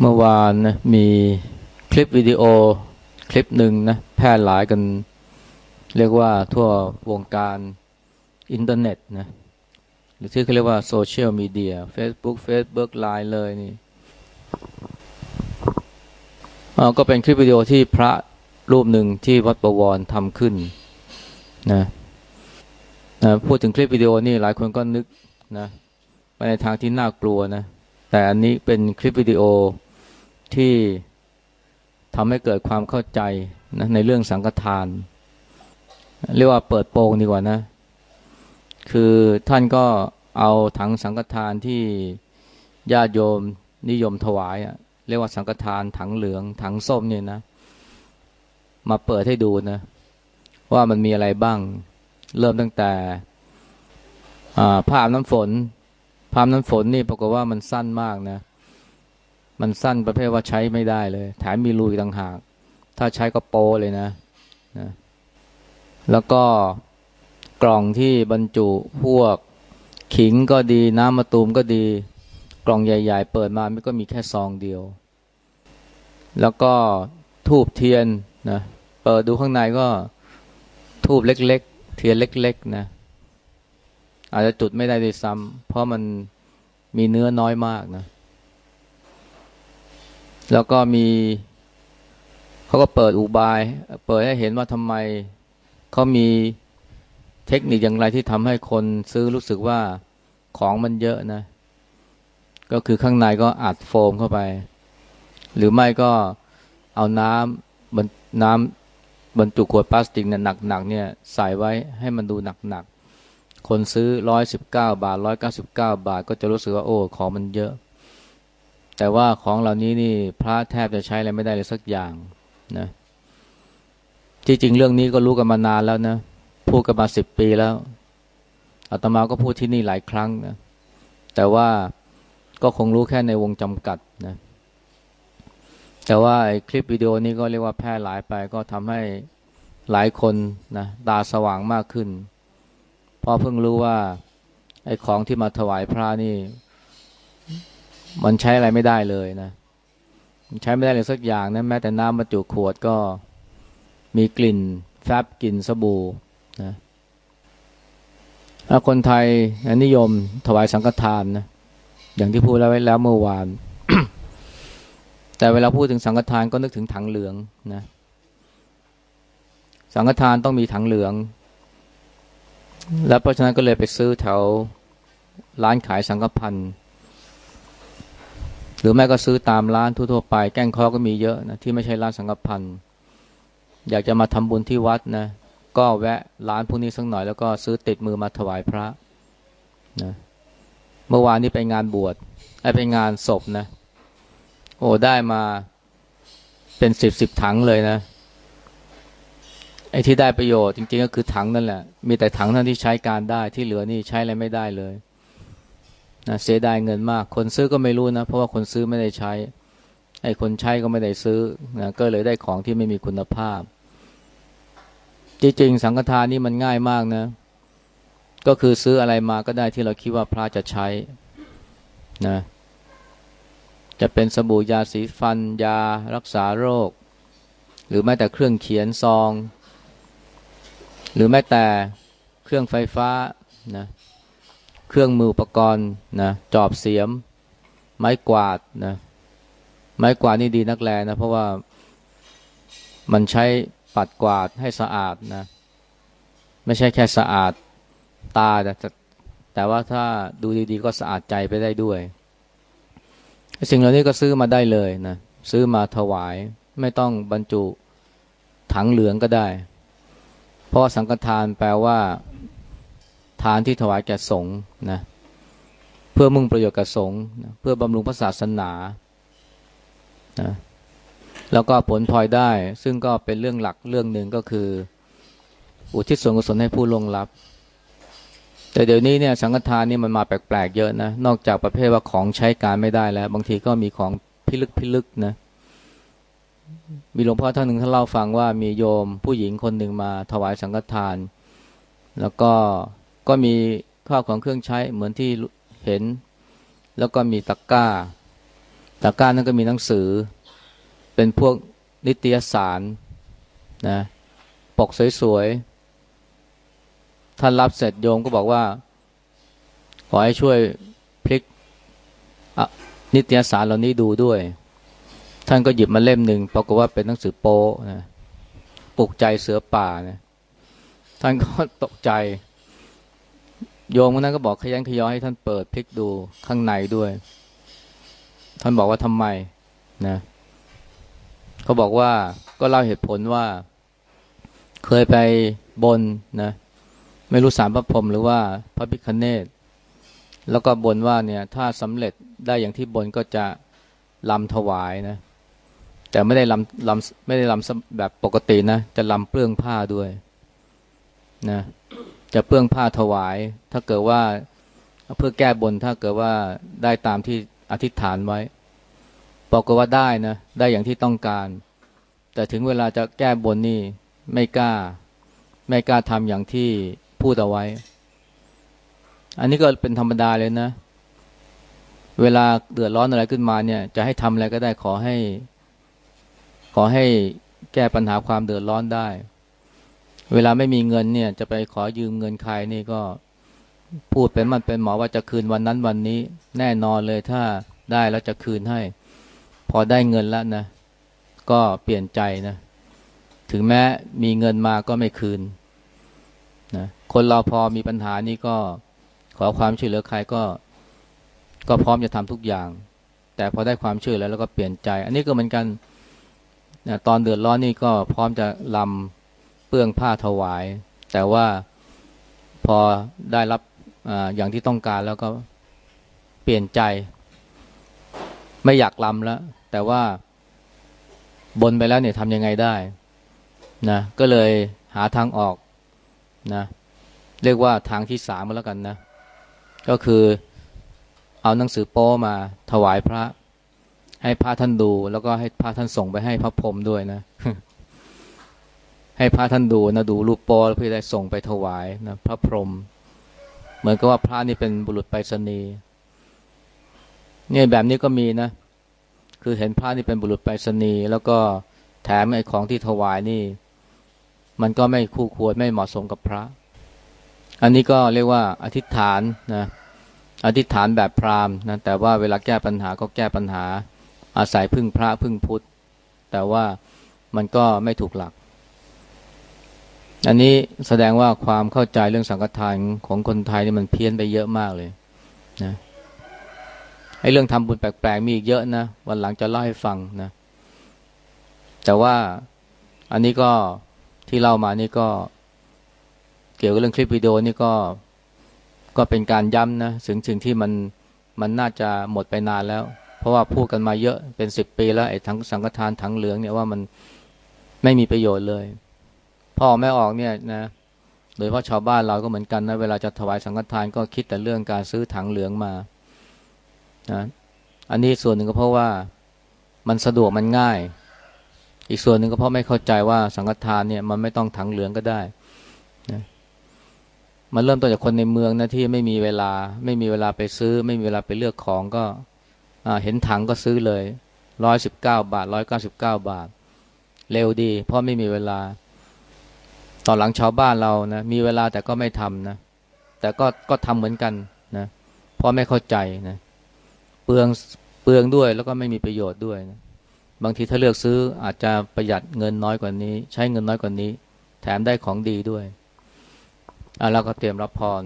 เมื่อวานนะมีคลิปวิดีโอคลิปหนึ่งนะแพร่หลายกัน เรียกว่าทั่ววงการอินเทอร์เน็ตนะหรือที่เขาเรียกว่าโซเชียลมีเดีย Facebook Facebook ไลน์เลยนี่ก็เป็นคลิปวิดีโอที่พระรูปหนึ่งที่วัดประวรทำขึ้นนะนะพูดถึงคลิปวิดีโอนี่หลายคนก็นึกนะไปในทางที่น่ากลัวนะ แต่อันนี้เป็นคลิปวิดีโอที่ทำให้เกิดความเข้าใจนะในเรื่องสังฆทาน เรียกว่าเปิดโปงดีกว่านะ คือท่านก็เอาถังสังฆทานที่ญาติโยมนิยมถวายอะเรียกว่าสังฆทานถังเหลือง ถังส้มเนี่ยนะ มาเปิดให้ดูนะ ว่ามันมีอะไรบ้าง เริ่มตั้งแต่ภาพน้ำฝน ภาพน้ำฝนนี่ปรากฏว่ามันสั้นมากนะ มันสั้นประเภทว่าใช้ไม่ได้เลย แถมมีรูอีกต่างหาก ถ้าใช้ก็โปเลยนะนะ แล้วก็กล่องที่บรรจุพวกขิงก็ดีน้ำมะตูมก็ดี กล่องใหญ่ ๆ เปิดมาไม่ก็มีแค่ซองเดียว แล้วก็ทูบเทียนนะเปิดดูข้างในก็ทูบเล็ก ๆ เทียนเล็ก ๆ นะ อาจจะจุดไม่ได้ด้วยซ้ำเพราะมันมีเนื้อน้อยมากนะ แล้วก็มีเขาก็เปิดอุบาย เปิดให้เห็นว่าทำไมเขามีเทคนิคอย่างไรที่ทำให้คนซื้อรู้สึกว่าของมันเยอะนะ ก็คือข้างในก็อัดโฟมเข้าไป หรือไม่ก็เอาน้ำบนน้ำบรรจุขวดพลาสติกเนี่ยหนักๆเนี่ยใส่ไว้ให้มันดูหนัก คนซื้อร้อยสิบเก้าบาทร้อยเก้าสิบเก้าบาท ก็จะรู้สึกว่าโอ้ของมันเยอะ แต่ว่าของเหล่านี้นี่พระแทบจะใช้อะไรไม่ได้เลยสักอย่างนะที่จริงเรื่องนี้ก็รู้กันมานานแล้วนะพูดกันมาสิบปีแล้วอาตมาก็พูดที่นี่หลายครั้งนะแต่ว่าก็คงรู้แค่ในวงจำกัดนะแต่ว่าไอ้คลิปวิดีโอนี้ก็เรียกว่าแพร่หลายไปก็ทำให้หลายคนนะตาสว่างมากขึ้น พอเพิ่งรู้ว่าไอ้ของที่มาถวายพระนี่ มันใช้อะไรไม่ได้เลยนะมันใช้ไม่ได้เลยสักอย่างนะแม้แต่น้ำบรรจุขวดก็มีกลิ่นแฟบกลิ่นสบู่นะคนไทยนิยมถวายสังฆทานนะอย่างที่พูดแล้วไว้แล้วเมื่อวาน แต่เวลาพูดถึงสังฆทานก็นึกถึงถังเหลืองนะสังฆทานต้องมีถังเหลือง แล้วเพราะฉะนั้นก็เลยไปซื้อแถวร้านขายสังฆพันธ์หรือแม่ก็ซื้อตามร้านทั่วๆไป แก้งคอก็มีเยอะนะที่ไม่ใช่ร้านสังฆพันธ์อยากจะมาทำบุญที่วัดนะก็แวะร้านพวกนี้สักหน่อยแล้วก็ซื้อติดมือมาถวายพระนะเมื่อวานนี้ไปงานบวชไอ้ไปงานศพนะ โอ้ได้มาเป็นสิบสิบถังเลยนะ ไอ้ที่ได้ประโยชน์จริงๆก็คือถังนั่นแหละ มีแต่ถังนั้นที่ใช้การได้ที่เหลือนี่ใช้อะไรไม่ได้เลยนะเสียดายเงินมาก คนซื้อก็ไม่รู้นะ เพราะว่าคนซื้อไม่ได้ใช้ ไอ้คนใช้ก็ไม่ได้ซื้อนะก็เลยได้ของที่ไม่มีคุณภาพ จริงๆสังฆทานนี่มันง่ายมากนะ ก็คือซื้ออะไรมาก็ได้ที่เราคิดว่าพระจะใช้นะจะเป็นสบู่ยาสีฟันยารักษาโรค หรือแม้แต่เครื่องเขียนซอง หรือแม้แต่เครื่องไฟฟ้านะเครื่องมืออุปกรณ์นะจอบเสียม ไม้กวาดนะไม้กวาดนี่ดีนักแลนะเพราะว่ามันใช้ปัดกวาดให้สะอาดนะไม่ใช่แค่สะอาดตาแต่แต่ว่าถ้าดูดีๆ ก็สะอาดใจไปได้ด้วย สิ่งเหล่านี้ก็ซื้อมาได้เลยนะซื้อมาถวายไม่ต้องบรรจุถังเหลืองก็ได้ ราะสังฆทานแปลว่า ทานที่ถวายแก่สงฆ์นะเพื่อมุ่งประโยชน์แกับสงฆ์เพื่อบำรุงพระศาสนานะแล้วก็ผลพลอยได้ ซึ่งก็เป็นเรื่องหลักเรื่องหนึ่งก็คือ อุทิศส่วนกุศลให้ผู้ลงรับ แต่เดี๋ยวนี้เนี่ยสังฆทานนี่มันมาแปลกๆเยอะนะ นอกจากประเภทว่าของใช้การไม่ได้แล้ว บางทีก็มีของพิลึกพิลึกนะ มีหลวงพ่อท่านหนึ่งท่านเล่าฟังว่ามีโยมผู้หญิงคนหนึ่งมาถวายสังฆทาน แล้วก็ก็มีข้าวของเครื่องใช้เหมือนที่เห็น แล้วก็มีตะกร้าตะกร้านั้นก็มีหนังสือ เป็นพวกนิตยสารนะปกสวยๆท่านรับเสร็จโยมก็บอกว่า ขอให้ช่วยพลิกนิตยสารเหล่านี้ดูด้วย ท่านก็หยิบมาเล่มหนึ่งปรากฏว่าเป็นหนังสือโป๊นะปลุกใจเสือป่านะท่านก็ตกใจ โยมคนนั้นก็บอกขยันขยอให้ท่านเปิดพลิกดูข้างในด้วย ท่านบอกว่าทำไมนะเขาบอกว่าก็เล่าเหตุผลว่า เคยไปบนนะ ไม่รู้สารพระพรหมหรือว่าพระพิคเนตแล้วก็บนว่าเนี่ย ถ้าสำเร็จได้อย่างที่บนก็จะลำถวายนะ แต่ไม่ได้ลำลำไม่ได้ลำแบบปกตินะ จะลำเปลื้องผ้าด้วยนะจะเปลื้องผ้าถวาย ถ้าเกิดว่าเพื่อแก้บนถ้าเกิดว่าได้ตามที่อธิษฐานไว้บอกว่าได้นะได้อย่างที่ต้องการ แต่ถึงเวลาจะแก้บนนี่ไม่กล้า ไม่กล้าทำอย่างที่พูดเอาไว้ อันนี้ก็เป็นธรรมดาเลยนะ เวลาเดือดร้อนอะไรขึ้นมาเนี่ย จะให้ทำอะไรก็ได้ขอให้ ขอให้แก้ปัญหาความเดือดร้อนได้ เวลาไม่มีเงินเนี่ย จะไปขอยืมเงินใครนี่ก็พูดเป็นมันเป็นหมอว่าจะคืนวันนั้นวันนี้ แน่นอนเลยถ้าได้แล้วจะคืนให้ พอได้เงินแล้วนะ ก็เปลี่ยนใจนะ ถึงแม้มีเงินมาก็ไม่คืนนะคนเราพอมีปัญหานี่ก็ขอความช่วยเหลือใครก็ ก็พร้อมจะทำทุกอย่าง แต่พอได้ความช่วยแล้วแล้วก็เปลี่ยนใจ อันนี้ก็เหมือนกัน นะตอนเดือดร้อนนี่ก็พร้อมจะลำเปื้องผ้าถวาย แต่ว่าพอได้รับออย่างที่ต้องการแล้วก็เปลี่ยนใจ ไม่อยากลำแล้ว แต่ว่าบนไปแล้วเนี่ยทำยังไงได้นะก็เลยหาทางออกนะเรียกว่าทางที่สามมาแล้วกันนะ ก็คือเอาหนังสือโป้มาถวายพระ ให้พระท่านดู แล้วก็ให้พระท่านส่งไปให้พระพรหมด้วยนะ ให้พระท่านดูนะดูรูปป้เพื่อได้ส่งไปถวายนะพระพรหมเหมือนกับว่าพระนี่เป็นบุรุษไปรษณีย์เนี่ยแบบนี้ก็มีนะ คือเห็นพระนี่เป็นบุรุษไปรษณีย์แล้วก็แถมไอ้ของที่ถวายนี่ มันก็ไม่คู่ควรไม่เหมาะสมกับพระ อันนี้ก็เรียกว่าอธิษฐานนะอธิษฐานแบบพราหมณ์นะแต่ว่าเวลาแก้ปัญหาก็แก้ปัญหา อาศัยพึ่งพระพึ่งพุทธ แต่ว่ามันก็ไม่ถูกหลัก อันนี้แสดงว่าความเข้าใจเรื่องสังฆทานของคนไทยนี่มันเพี้ยนไปเยอะมากเลยนะไอ้เรื่องทำบุญแปลกๆมีอีกเยอะนะวันหลังจะเล่าให้ฟังนะ แต่ว่าอันนี้ก็ที่เล่ามานี่ก็เกี่ยวกับเรื่องคลิปวิดีโอนี่ก็ก็เป็นการย้ำนะถึงสิ่งที่มันมันน่าจะหมดไปนานแล้ว เพราะว่าพูดกันมาเยอะเป็นสิบปีแล้วไอ้ทั้งสังฆทานทั้งเหลืองเนี่ยว่ามันไม่มีประโยชน์เลย พ่อแม่ออกเนี่ยนะโดยเพราะชาวบ้านเราก็เหมือนกันนะเวลาจะถวายสังฆทานก็คิดแต่เรื่องการซื้อถังเหลืองมานะอันนี้ส่วนหนึ่งก็เพราะว่ามันสะดวกมันง่าย อีกส่วนหนึ่งก็เพราะไม่เข้าใจว่าสังฆทานเนี่ยมันไม่ต้องถังเหลืองก็ได้นะมันเริ่มต้นจากคนในเมืองนะที่ไม่มีเวลา ไม่มีเวลาไปซื้อ ไม่มีเวลาไปเลือกของก็ เห็นถังก็ซื้อเลยร้อยสิบเก้าบาทร้อยเก้าสิบเก้าบาท เร็วดี เพราะไม่มีเวลา ตอนหลังชาวบ้านเรานะมีเวลาแต่ก็ไม่ทำนะแต่ก็ก็ทำเหมือนกันนะเพราะไม่เข้าใจนะเปลืองเปลืองด้วยแล้วก็ไม่มีประโยชน์ด้วยนะบางทีถ้าเลือกซื้ออาจจะประหยัดเงินน้อยกว่านี้ ใช้เงินน้อยกว่านี้ แถมได้ของดีด้วยอะเราก็เตรียมรับพร